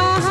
बाहर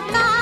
那。